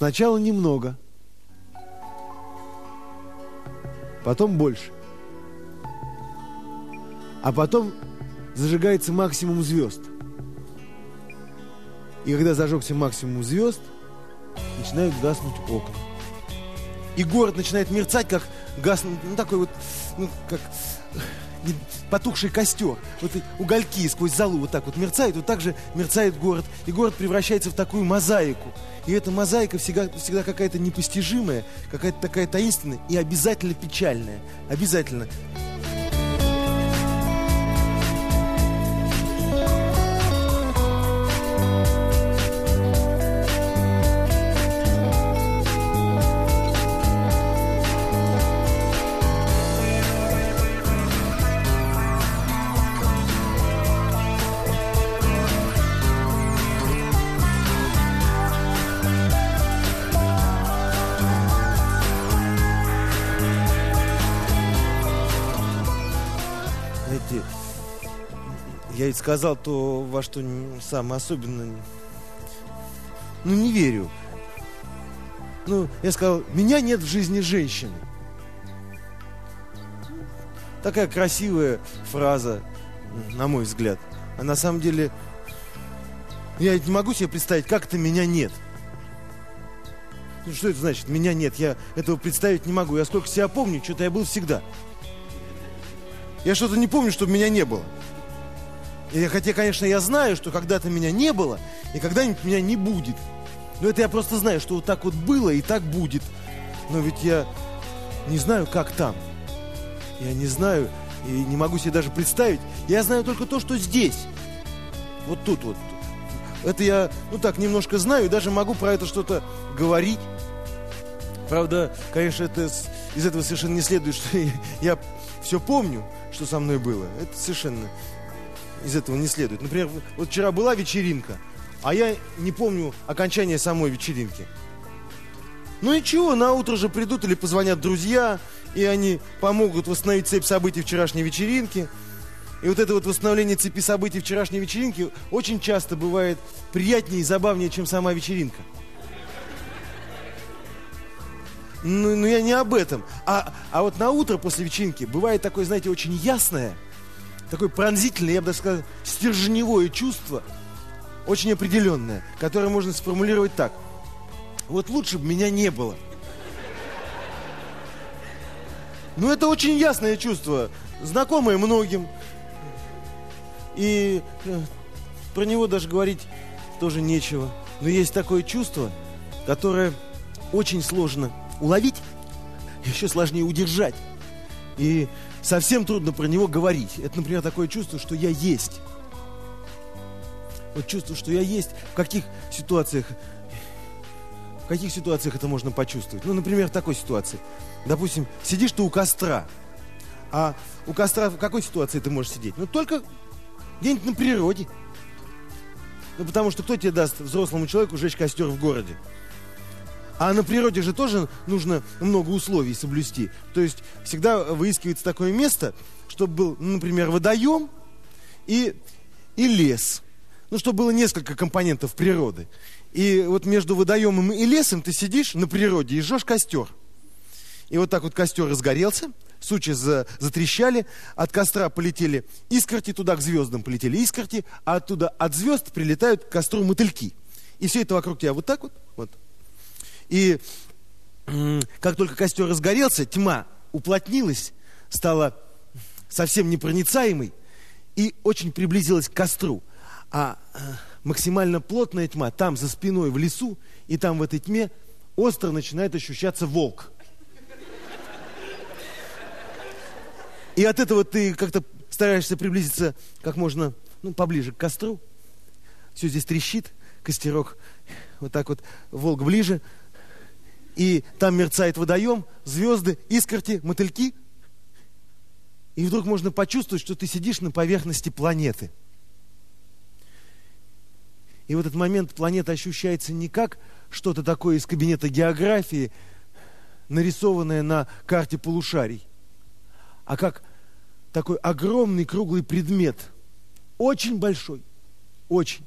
Сначала немного, потом больше. А потом зажигается максимум звезд. И когда зажегся максимум звезд, начинают гаснуть окна. И город начинает мерцать, как газ, ну такой вот, ну как потухший костер. Вот угольки сквозь залу вот так вот мерцают, вот так же мерцает город. И город превращается в такую мозаику. И эта мозаика всегда, всегда какая-то непостижимая, какая-то такая таинственная и обязательно печальная. Обязательно. Я ведь сказал то, во что сам особенно, ну, не верю. Ну, я сказал, меня нет в жизни женщины. Такая красивая фраза, на мой взгляд. А на самом деле, я не могу себе представить, как это меня нет. Ну, что это значит? Меня нет. Я этого представить не могу. Я сколько себя помню, что-то я был всегда. Я что-то не помню, чтобы меня не было. И, хотя, конечно, я знаю, что когда-то меня не было, и когда-нибудь меня не будет. Но это я просто знаю, что вот так вот было и так будет. Но ведь я не знаю, как там. Я не знаю и не могу себе даже представить. Я знаю только то, что здесь. Вот тут вот. Это я, ну так, немножко знаю и даже могу про это что-то говорить. Правда, конечно, это, из этого совершенно не следует, что я все помню, что со мной было. Это совершенно из этого не следует. Например, вот вчера была вечеринка, а я не помню окончания самой вечеринки. Ну ничего, на утро же придут или позвонят друзья, и они помогут восстановить цепь событий вчерашней вечеринки. И вот это вот восстановление цепи событий вчерашней вечеринки очень часто бывает приятнее и забавнее, чем сама вечеринка. Ну, ну я не об этом. А, а вот на утро после вечеринки бывает такое, знаете, очень ясное – такое пронзительное, я бы даже сказал, стержневое чувство, очень определенное, которое можно сформулировать так. Вот лучше бы меня не было. Ну, это очень ясное чувство, знакомое многим. И э, про него даже говорить тоже нечего. Но есть такое чувство, которое очень сложно уловить, еще сложнее удержать. И совсем трудно про него говорить. Это, например, такое чувство, что я есть. Вот чувство, что я есть, в каких ситуациях, в каких ситуациях это можно почувствовать? Ну, например, в такой ситуации. Допустим, сидишь ты у костра, а у костра в какой ситуации ты можешь сидеть? Ну, только где-нибудь на природе. Ну, потому что кто тебе даст взрослому человеку жечь костер в городе? А на природе же тоже нужно много условий соблюсти. То есть всегда выискивается такое место, чтобы был, ну, например, водоем и, и лес. Ну, чтобы было несколько компонентов природы. И вот между водоемом и лесом ты сидишь на природе и жжешь костер. И вот так вот костер разгорелся, сучи за, затрещали, от костра полетели искорти, туда к звездам полетели искорти, а оттуда от звезд прилетают к костру мотыльки. И все это вокруг тебя вот так вот, вот, и как только костер разгорелся, тьма уплотнилась, стала совсем непроницаемой и очень приблизилась к костру. А э, максимально плотная тьма там, за спиной, в лесу, и там в этой тьме остро начинает ощущаться волк. И от этого ты как-то стараешься приблизиться как можно ну, поближе к костру. Все здесь трещит, костерок. Вот так вот волк ближе, и там мерцает водоем, звезды, искорти, мотыльки. И вдруг можно почувствовать, что ты сидишь на поверхности планеты. И в этот момент планета ощущается не как что-то такое из кабинета географии, нарисованное на карте полушарий, а как такой огромный круглый предмет, очень большой, очень.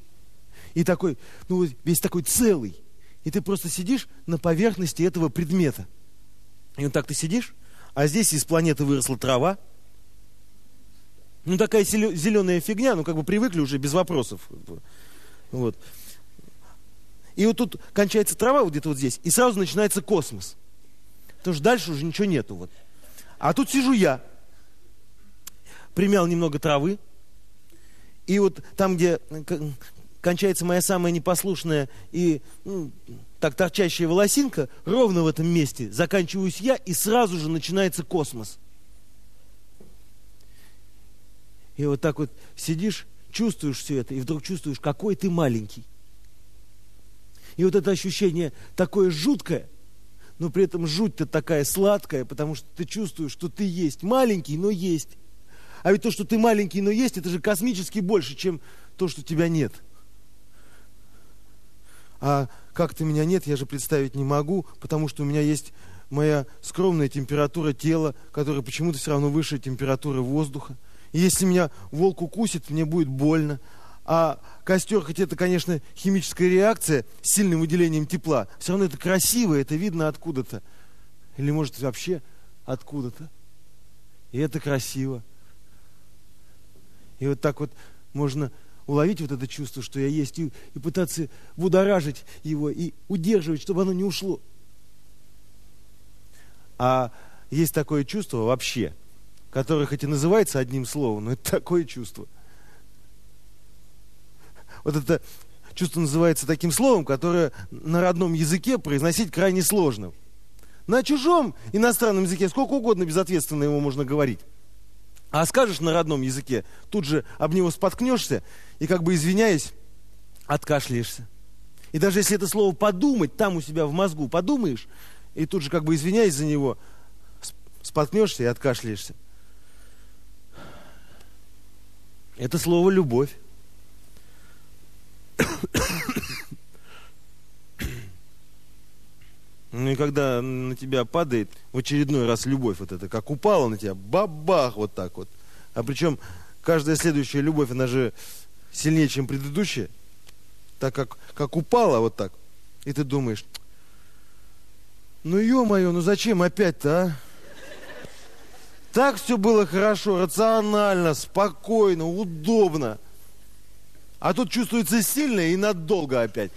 И такой, ну, весь такой целый и ты просто сидишь на поверхности этого предмета. И вот так ты сидишь, а здесь из планеты выросла трава. Ну, такая зеленая фигня, ну, как бы привыкли уже без вопросов. Вот. И вот тут кончается трава вот где-то вот здесь, и сразу начинается космос. Потому что дальше уже ничего нету. Вот. А тут сижу я, примял немного травы, и вот там, где кончается моя самая непослушная и ну, так торчащая волосинка, ровно в этом месте заканчиваюсь я, и сразу же начинается космос. И вот так вот сидишь, чувствуешь все это, и вдруг чувствуешь, какой ты маленький. И вот это ощущение такое жуткое, но при этом жуть-то такая сладкая, потому что ты чувствуешь, что ты есть маленький, но есть. А ведь то, что ты маленький, но есть, это же космически больше, чем то, что тебя нет. А как-то меня нет, я же представить не могу, потому что у меня есть моя скромная температура тела, которая почему-то все равно выше температуры воздуха. И если меня волк укусит, мне будет больно. А костер, хоть это, конечно, химическая реакция с сильным выделением тепла, все равно это красиво, это видно откуда-то. Или, может, вообще откуда-то. И это красиво. И вот так вот можно уловить вот это чувство, что я есть, и, и пытаться будоражить его, и удерживать, чтобы оно не ушло. А есть такое чувство вообще, которое хоть и называется одним словом, но это такое чувство. Вот это чувство называется таким словом, которое на родном языке произносить крайне сложно. На чужом иностранном языке сколько угодно безответственно его можно говорить. А скажешь на родном языке, тут же об него споткнешься и, как бы извиняясь, откашляешься. И даже если это слово подумать там у себя в мозгу подумаешь, и тут же, как бы извиняясь за него, споткнешься и откашляешься. Это слово любовь. Ну и когда на тебя падает в очередной раз любовь вот эта, как упала на тебя, бабах, вот так вот. А причем каждая следующая любовь, она же сильнее, чем предыдущая. Так как, как упала вот так. И ты думаешь, ну ё-моё, ну зачем опять-то, а? Так все было хорошо, рационально, спокойно, удобно. А тут чувствуется сильно и надолго опять.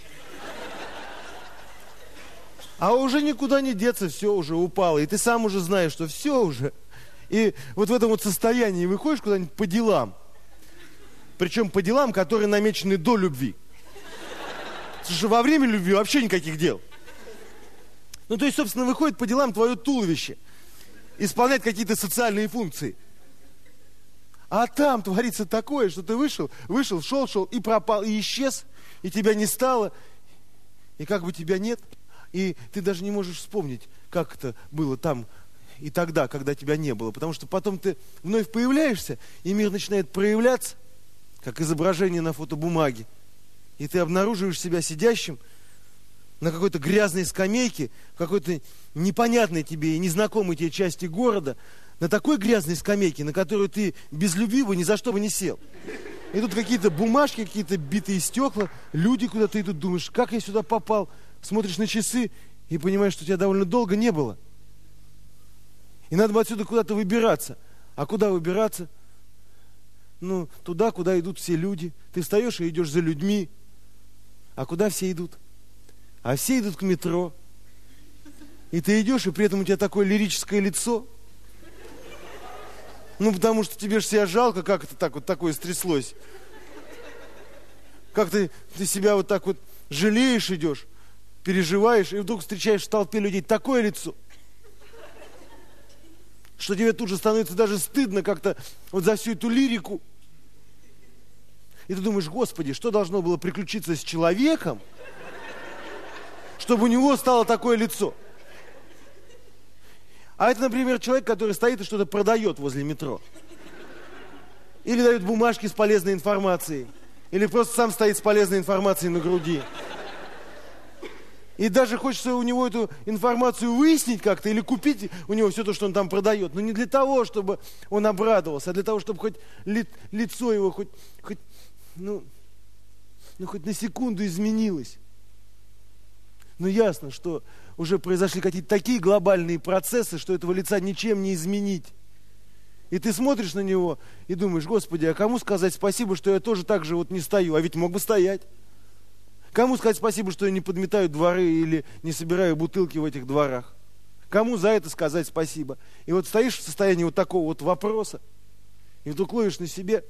А уже никуда не деться, все уже упало. И ты сам уже знаешь, что все уже. И вот в этом вот состоянии выходишь куда-нибудь по делам. Причем по делам, которые намечены до любви. Что во время любви вообще никаких дел. Ну, то есть, собственно, выходит по делам твое туловище. Исполнять какие-то социальные функции. А там творится такое, что ты вышел, вышел, шел, шел и пропал, и исчез, и тебя не стало, и как бы тебя нет – и ты даже не можешь вспомнить, как это было там и тогда, когда тебя не было. Потому что потом ты вновь появляешься, и мир начинает проявляться, как изображение на фотобумаге. И ты обнаруживаешь себя сидящим на какой-то грязной скамейке, в какой-то непонятной тебе и незнакомой тебе части города, на такой грязной скамейке, на которую ты без любви бы ни за что бы не сел. И тут какие-то бумажки, какие-то битые стекла, люди куда-то идут, думаешь, как я сюда попал – смотришь на часы и понимаешь, что тебя довольно долго не было. И надо бы отсюда куда-то выбираться. А куда выбираться? Ну, туда, куда идут все люди. Ты встаешь и идешь за людьми. А куда все идут? А все идут к метро. И ты идешь, и при этом у тебя такое лирическое лицо. Ну, потому что тебе же себя жалко, как это так вот такое стряслось. Как ты, ты себя вот так вот жалеешь идешь переживаешь, и вдруг встречаешь в толпе людей такое лицо, что тебе тут же становится даже стыдно как-то вот за всю эту лирику. И ты думаешь, Господи, что должно было приключиться с человеком, чтобы у него стало такое лицо? А это, например, человек, который стоит и что-то продает возле метро. Или дает бумажки с полезной информацией. Или просто сам стоит с полезной информацией на груди. И даже хочется у него эту информацию выяснить как-то или купить у него все то, что он там продает. Но не для того, чтобы он обрадовался, а для того, чтобы хоть ли, лицо его хоть, хоть, ну, ну, хоть на секунду изменилось. Но ясно, что уже произошли какие-то такие глобальные процессы, что этого лица ничем не изменить. И ты смотришь на него и думаешь, Господи, а кому сказать спасибо, что я тоже так же вот не стою, а ведь мог бы стоять. Кому сказать спасибо, что я не подметаю дворы или не собираю бутылки в этих дворах? Кому за это сказать спасибо? И вот стоишь в состоянии вот такого вот вопроса, и вдруг ловишь на себе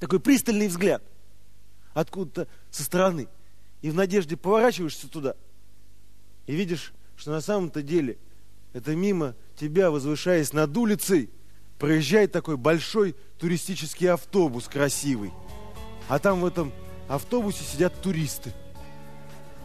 такой пристальный взгляд откуда-то со стороны. И в надежде поворачиваешься туда и видишь, что на самом-то деле это мимо тебя, возвышаясь над улицей, проезжает такой большой туристический автобус красивый. А там в этом автобусе сидят туристы –